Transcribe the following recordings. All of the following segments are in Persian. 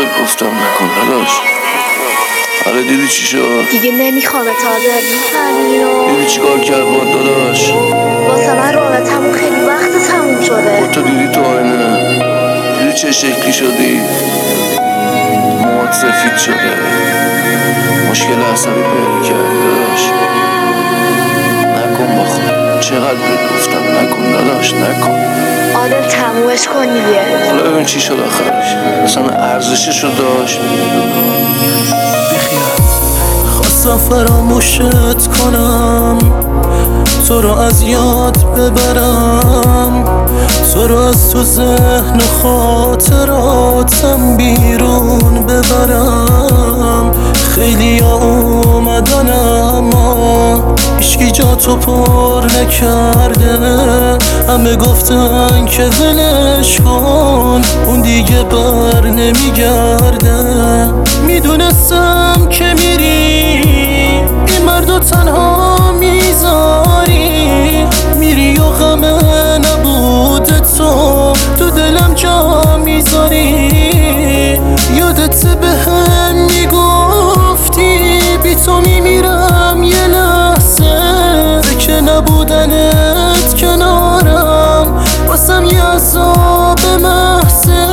بهت گفتم نکن نداشت آره دیدی چی شد؟ دیگه نمی‌خوام تازه. دیدی چی کار کرد با داداش؟ واسه من رابطمون خیلی وقت تموم شده. تو دیدی تو آینه. دیدی چه شکلی شدی؟ مواد سفید شده. مشکل عصبی پیدا کرد داداش. نکن خود چقدر بهت گفتم نکن داداش نکن. عادل تمومش کن دیگه. حالا ببین چی شد آخرش اصلا ارزشش رو داشت. خواستم فراموشت کنم. تو رو از یاد ببرم. تو رو از تو ذهن و خاطراتم بیرون ببرم. خیلی اومدن اما تو پر نکرده همه گفتن که ولش کن. اون دیگه بر نمیگرده واسم یه عذاب محصه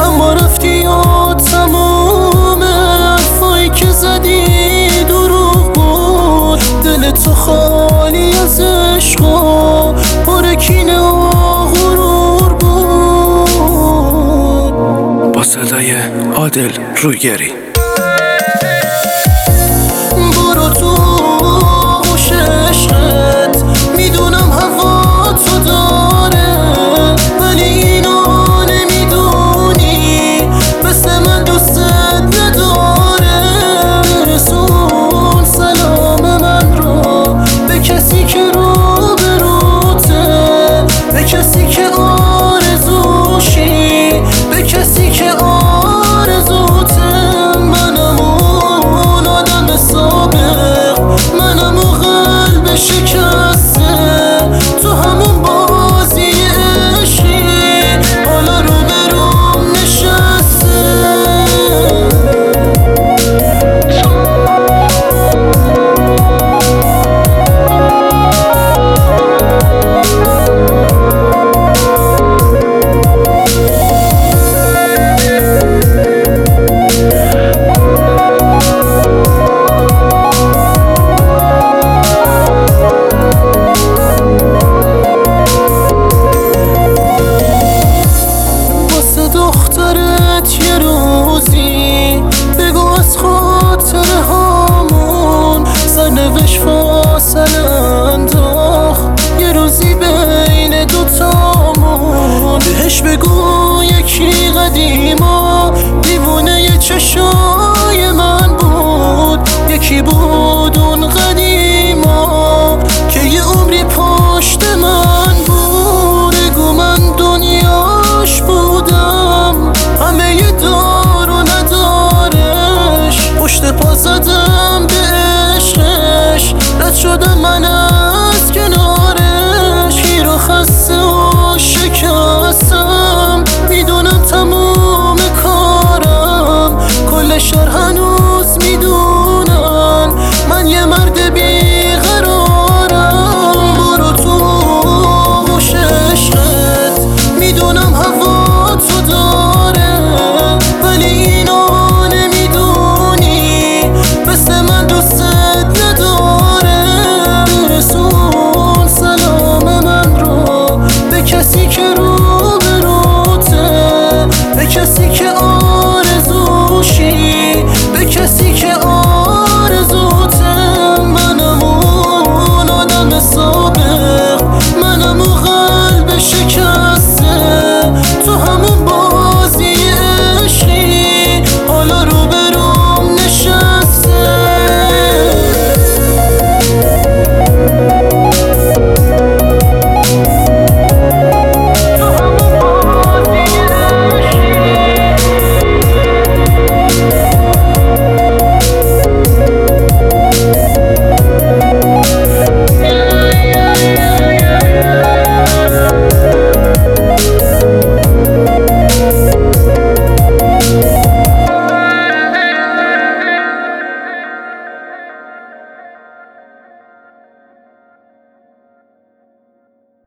اما رفتی و تموم حرفایی که زدی دروغ بود. دل تو خالی از عشق و پر کینه و غرور بود. با صدای عادل رویگری. برو تو آغوش عشقت بهش بگو یکی قدیما دیوونه چشای من بود. یکی بود اون قدیما शुरू